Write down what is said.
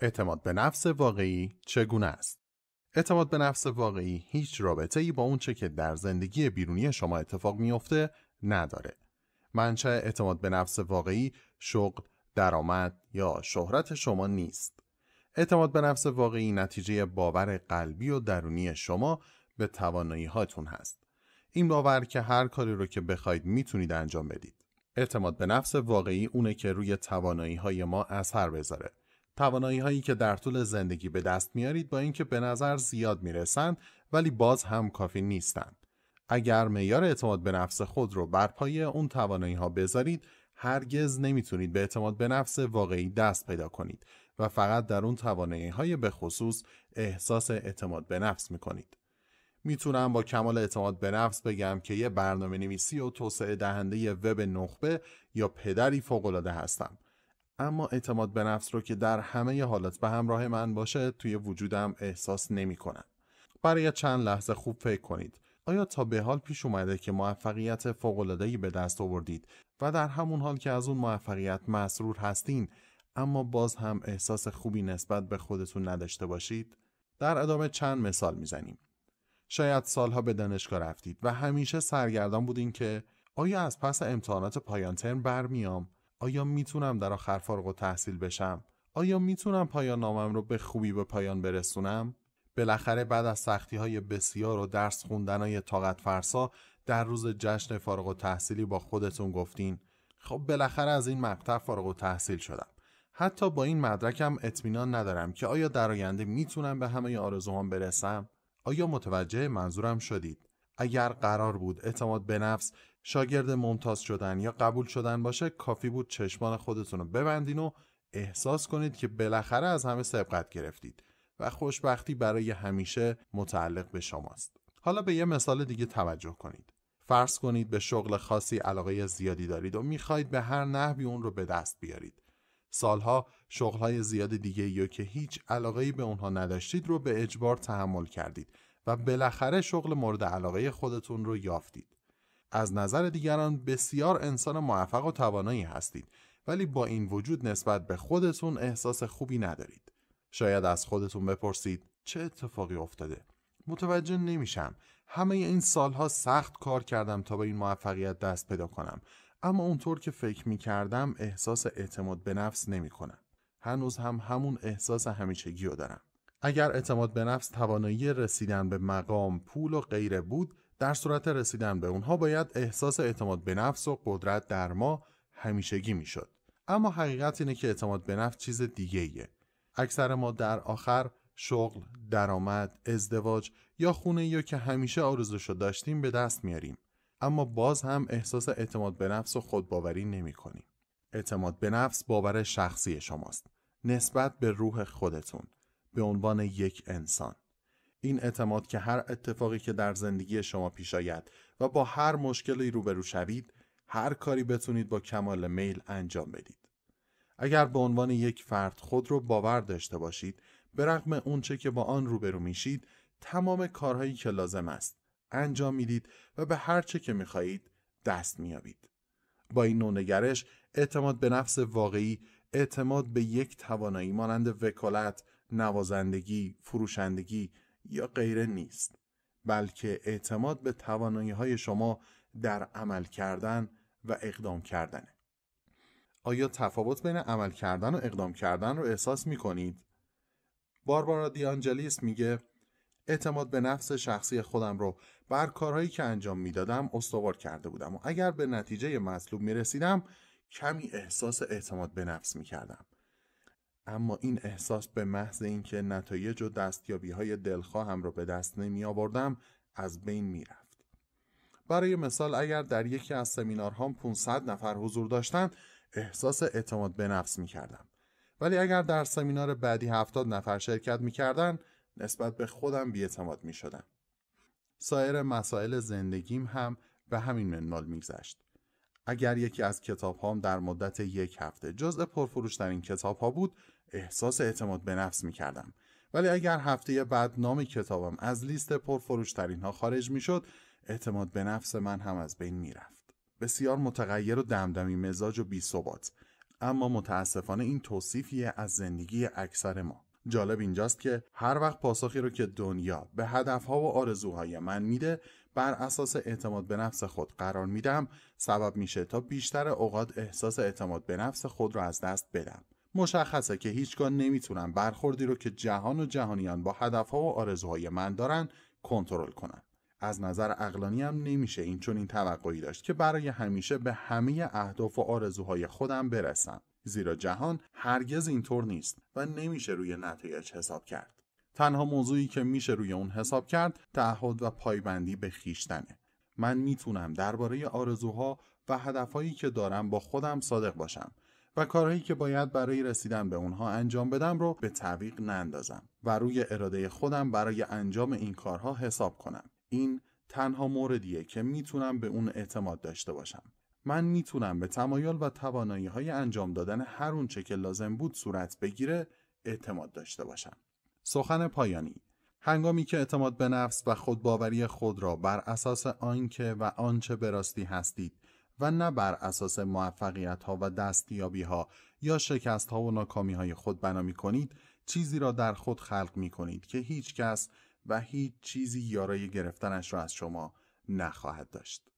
اعتماد به نفس واقعی چگونه است؟ اعتماد به نفس واقعی هیچ رابطه ای با اونچه که در زندگی بیرونی شما اتفاق میافته نداره. منشأ اعتماد به نفس واقعی شغل، درآمد یا شهرت شما نیست. اعتماد به نفس واقعی نتیجه باور قلبی و درونی شما به توانایی هاتون هست. این باور که هر کاری رو که بخواید می‌تونید انجام بدید. اعتماد به نفس واقعی اونه که روی توانایی های ما اثر بذاره. توانایی هایی که در طول زندگی به دست میارید با اینکه به نظر زیاد می‌رسند ولی باز هم کافی نیستند. اگر معیار اعتماد به نفس خود رو بر پایه اون توانایی ها بذارید هرگز نمی‌تونید به اعتماد به نفس واقعی دست پیدا کنید و فقط در اون توانایی های به خصوص احساس اعتماد به نفس می‌کنید. می‌تونم با کمال اعتماد به نفس بگم که یه برنامه نویسی و توسعه دهنده وب نخبه یا پدری فوقالعاده هستم. اما اعتماد به نفس رو که در همه حالات به همراه من باشه توی وجودم احساس نمی کنم. برای چند لحظه خوب فکر کنید. آیا تا به حال پیش اومده که موفقیت فوق‌العاده‌ای به دست آوردید و در همون حال که از اون موفقیت مسرور هستین اما باز هم احساس خوبی نسبت به خودتون نداشته باشید؟ در ادامه چند مثال می‌زنیم. شاید سالها به دانشگاه رفتید و همیشه سرگردان بودین که آیا از پس امتحانات پایان ترم برمیام؟ آیا می‌تونم در آخر فارغ و تحصیل بشم؟ آیا می‌تونم پایان نامم رو به خوبی به پایان برسونم؟ بالاخره بعد از سختی های بسیار و درس خوندن های طاقت فرسا در روز جشن فارغ و تحصیلی با خودتون گفتین خب بالاخره از این مقطع فارغ و تحصیل شدم حتی با این مدرکم اطمینان ندارم که آیا در آینده می‌تونم به همه آرزوهام برسم آیا متوجه منظورم شدید اگر قرار بود اعتماد به نفس شاگرد ممتاز شدن یا قبول شدن باشه کافی بود چشمان خودتون رو ببندین و احساس کنید که بالاخره از همه سبقت گرفتید و خوشبختی برای همیشه متعلق به شماست. حالا به یه مثال دیگه توجه کنید. فرض کنید به شغل خاصی علاقه زیادی دارید و می‌خواهید به هر نحوی اون رو به دست بیارید. سالها شغلهای زیاد دیگه یا که هیچ علاقه به اونها نداشتید رو به اجبار تحمل کردید و بالاخره شغل مورد علاقه خودتون رو یافتید. از نظر دیگران بسیار انسان موفق و توانایی هستید ولی با این وجود نسبت به خودتون احساس خوبی ندارید. شاید از خودتون بپرسید چه اتفاقی افتاده؟ متوجه نمیشم. همه این سالها سخت کار کردم تا به این موفقیت دست پیدا کنم اما اونطور که فکر می کردم احساس اعتماد به نفس نمی کنم. هنوز هم همون احساس همیشگی رو دارم. اگر اعتماد به نفس توانایی رسیدن به مقام، پول و غیره بود در صورت رسیدن به اونها باید احساس اعتماد به نفس و قدرت در ما همیشگی می‌شد. اما حقیقت اینه که اعتماد به نفس چیز دیگه ایه. اکثر ما در آخر شغل، درآمد، ازدواج یا خونه یا که همیشه آرزوشو داشتیم به دست میاریم. اما باز هم احساس اعتماد به نفس و خودباوری نمی کنیم. اعتماد به نفس باور شخصی شماست. نسبت به روح خودتون. به عنوان یک انسان. این اعتماد که هر اتفاقی که در زندگی شما پیش آید و با هر مشکلی روبرو شوید هر کاری بتونید با کمال میل انجام بدید. اگر به عنوان یک فرد خود رو باور داشته باشید به رغم اونچه که با آن روبرو میشید تمام کارهایی که لازم است انجام می‌دید و به هر چه که می‌خواهید دست میابید. با این نوع نگرش اعتماد به نفس واقعی اعتماد به یک توانایی مانند وکالت، نوازندگی، فروشندگی یا غیره نیست بلکه اعتماد به توانایی های شما در عمل کردن و اقدام کردنه. آیا تفاوت بین عمل کردن و اقدام کردن رو احساس می کنید؟ باربارا دیانجلیس میگه اعتماد به نفس شخصی خودم رو بر کارهایی که انجام می‌دادم استوار کرده بودم و اگر به نتیجه مطلوب می رسیدم کمی احساس اعتماد به نفس می کردم. اما این احساس به محض اینکه نتایج و دستیابی های دلخواهم رو به دست نمی آوردم از بین می رفت. برای مثال اگر در یکی از سمینارهام 500 نفر حضور داشتند احساس اعتماد به نفس می کردم. ولی اگر در سمینار بعدی 70 نفر شرکت می کردن نسبت به خودم بیاعتماد می شدم. سایر مسائل زندگیم هم به همین منوال میگذشت. اگر یکی از کتاب هام در مدت یک هفته جزء پرفروشترین کتاب ها بود احساس اعتماد به نفس می کردم. ولی اگر هفته بعد نام کتابم از لیست پرفروشترین ها خارج می شد اعتماد به نفس من هم از بین می رفت. بسیار متغیر و دمدمی مزاج و بی ثبات. اما متاسفانه این توصیفیه از زندگی اکثر ما جالب اینجاست که هر وقت پاسخی رو که دنیا به هدفها و آرزوهای من میده بر اساس اعتماد به نفس خود قرار میدم سبب میشه تا بیشتر اوقات احساس اعتماد به نفس خود رو از دست بدم مشخصه که هیچگاه نمی‌تونم برخوردی رو که جهان و جهانیان با هدفها و آرزوهای من دارن کنترل کنم از نظر اقلانی هم نمیشه این چون این توقعی داشت که برای همیشه به همه اهداف و آرزوهای خودم برسم. زیرا جهان هرگز اینطور نیست و نمیشه روی نتایج حساب کرد. تنها موضوعی که میشه روی اون حساب کرد تعهد و پایبندی به خیشتنه. من می‌تونم درباره آرزوها و هدفهایی که دارم با خودم صادق باشم. و کارهایی که باید برای رسیدن به اونها انجام بدم رو به تعویق نندازم و روی اراده خودم برای انجام این کارها حساب کنم. این تنها موردیه که می‌تونم به اون اعتماد داشته باشم. من می‌تونم به تمایل و توانایی های انجام دادن هر اونچه که لازم بود صورت بگیره اعتماد داشته باشم. سخن پایانی هنگامی که اعتماد به نفس و خودباوری خود را بر اساس آنکه و آنچه به راستی هستید و نه بر اساس موفقیت ها و دستیابی ها یا شکست ها و ناکامی های خود بنا می کنید چیزی را در خود خلق می کنید که هیچ کس و هیچ چیزی یارای گرفتنش را از شما نخواهد داشت.